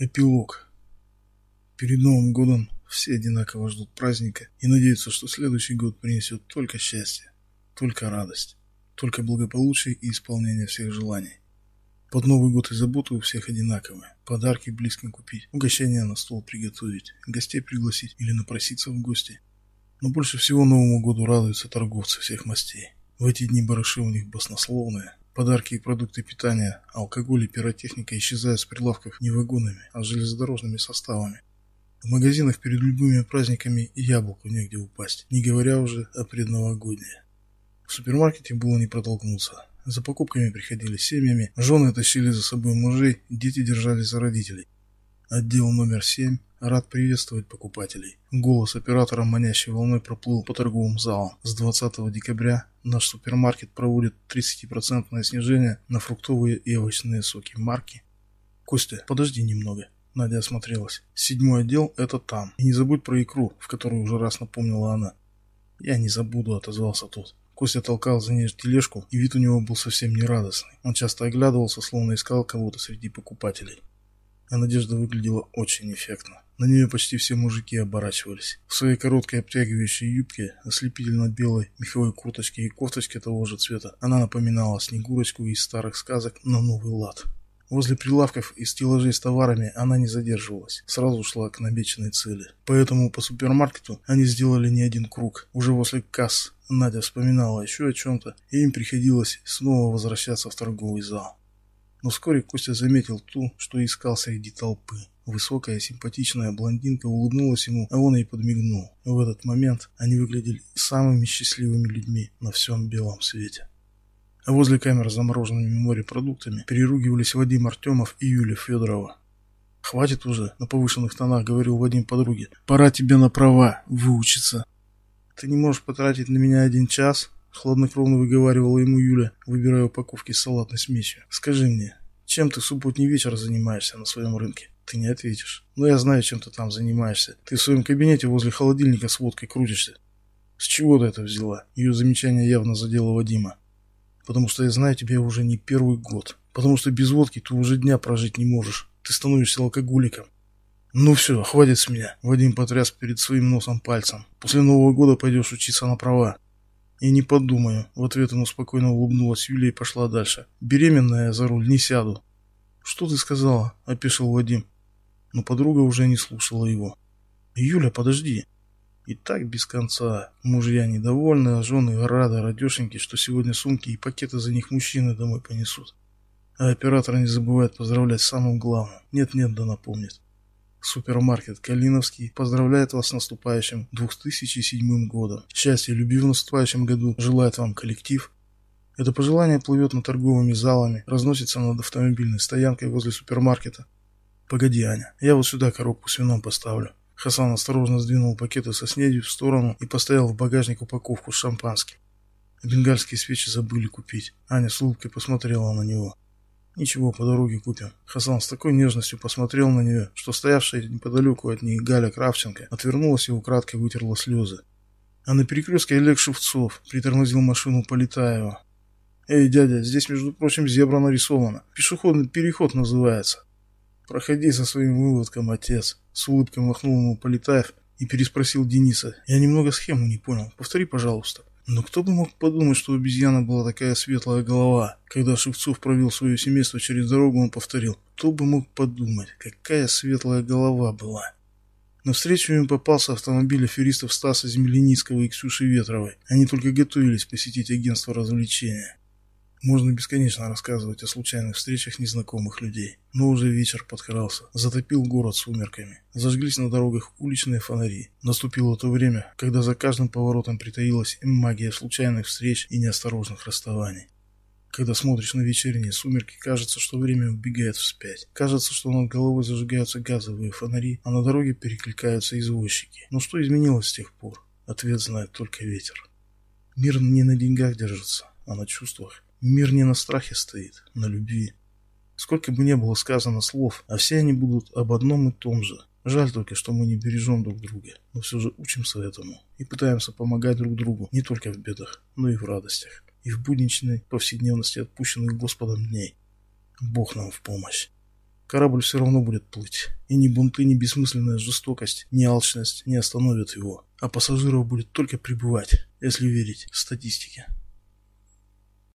Эпилог. Перед Новым годом все одинаково ждут праздника и надеются, что следующий год принесет только счастье, только радость, только благополучие и исполнение всех желаний. Под Новый год и заботы у всех одинаковые. Подарки близким купить, угощения на стол приготовить, гостей пригласить или напроситься в гости. Но больше всего Новому году радуются торговцы всех мастей. В эти дни барыши у них баснословные, Подарки и продукты питания, алкоголь и пиротехника исчезают с прилавков не вагонами, а железнодорожными составами. В магазинах перед любыми праздниками и яблоку негде упасть, не говоря уже о предновогоднее. В супермаркете было не протолкнуться. За покупками приходили семьями, жены тащили за собой мужей, дети держались за родителей. Отдел номер семь Рад приветствовать покупателей. Голос оператора манящей волной проплыл по торговым залам. С 20 декабря наш супермаркет проводит 30% снижение на фруктовые и овощные соки марки. Костя, подожди немного. Надя осмотрелась. Седьмой отдел – это там. И не забудь про икру, в которую уже раз напомнила она. Я не забуду, отозвался тот. Костя толкал за ней тележку, и вид у него был совсем не радостный. Он часто оглядывался, словно искал кого-то среди покупателей. А Надежда выглядела очень эффектно. На нее почти все мужики оборачивались. В своей короткой обтягивающей юбке, ослепительно-белой меховой курточке и кофточке того же цвета, она напоминала Снегурочку из старых сказок на новый лад. Возле прилавков и стеллажей с товарами она не задерживалась, сразу шла к намеченной цели. Поэтому по супермаркету они сделали не один круг. Уже возле касс Надя вспоминала еще о чем-то, и им приходилось снова возвращаться в торговый зал. Но вскоре Костя заметил ту, что искал среди толпы. Высокая, симпатичная блондинка улыбнулась ему, а он ей подмигнул. В этот момент они выглядели самыми счастливыми людьми на всем белом свете. А возле камер с замороженными морепродуктами переругивались Вадим Артемов и Юлия Федорова. «Хватит уже», — на повышенных тонах говорил Вадим подруге. «Пора тебе на права выучиться». «Ты не можешь потратить на меня один час?» — хладнокровно выговаривала ему Юля, выбирая упаковки с салатной смесью. «Скажи мне, чем ты субботний вечер занимаешься на своем рынке?» Ты не ответишь. Но я знаю, чем ты там занимаешься. Ты в своем кабинете возле холодильника с водкой крутишься. С чего ты это взяла? Ее замечание явно задело Вадима. Потому что я знаю тебя уже не первый год. Потому что без водки ты уже дня прожить не можешь. Ты становишься алкоголиком. Ну все, хватит с меня. Вадим потряс перед своим носом пальцем. После Нового года пойдешь учиться на права. И не подумаю. В ответ ему спокойно улыбнулась Юлия и пошла дальше. Беременная за руль не сяду. Что ты сказала? Опешил Вадим но подруга уже не слушала его. «Юля, подожди!» И так без конца. Мужья недовольны, а жены рады, радешеньки, что сегодня сумки и пакеты за них мужчины домой понесут. А оператор не забывает поздравлять самым главным. Нет-нет, да напомнит. Супермаркет Калиновский поздравляет вас с наступающим 2007 годом. Счастья и любви в наступающем году желает вам коллектив. Это пожелание плывет над торговыми залами, разносится над автомобильной стоянкой возле супермаркета, «Погоди, Аня, я вот сюда коробку с вином поставлю». Хасан осторожно сдвинул пакеты со снедью в сторону и поставил в багажник упаковку с шампанским. Бенгальские свечи забыли купить. Аня с улыбкой посмотрела на него. «Ничего, по дороге купим». Хасан с такой нежностью посмотрел на нее, что стоявшая неподалеку от них Галя Кравченко отвернулась и украдкой вытерла слезы. А на перекрестке Олег Шевцов притормозил машину Полетаева. «Эй, дядя, здесь, между прочим, зебра нарисована. Пешеходный переход называется. «Проходи со своим выводком, отец», — с улыбкой махнул ему Полетаев и переспросил Дениса. «Я немного схему не понял. Повтори, пожалуйста». Но кто бы мог подумать, что у обезьяны была такая светлая голова. Когда Шевцов провел свое семейство через дорогу, он повторил. Кто бы мог подумать, какая светлая голова была. На встречу им попался автомобиль аферистов Стаса Земляницкого и Ксюши Ветровой. Они только готовились посетить агентство развлечения. Можно бесконечно рассказывать о случайных встречах незнакомых людей. Но уже вечер подкрался, затопил город сумерками. Зажглись на дорогах уличные фонари. Наступило то время, когда за каждым поворотом притаилась магия случайных встреч и неосторожных расставаний. Когда смотришь на вечерние сумерки, кажется, что время убегает вспять. Кажется, что над головой зажигаются газовые фонари, а на дороге перекликаются извозчики. Но что изменилось с тех пор? Ответ знает только ветер. Мир не на деньгах держится, а на чувствах. Мир не на страхе стоит, на любви. Сколько бы ни было сказано слов, а все они будут об одном и том же. Жаль только, что мы не бережем друг друга, но все же учимся этому и пытаемся помогать друг другу не только в бедах, но и в радостях, и в будничной повседневности отпущенных Господом дней. Бог нам в помощь. Корабль все равно будет плыть. И ни бунты, ни бессмысленная жестокость, ни алчность не остановят его. А пассажиров будет только прибывать, если верить статистике.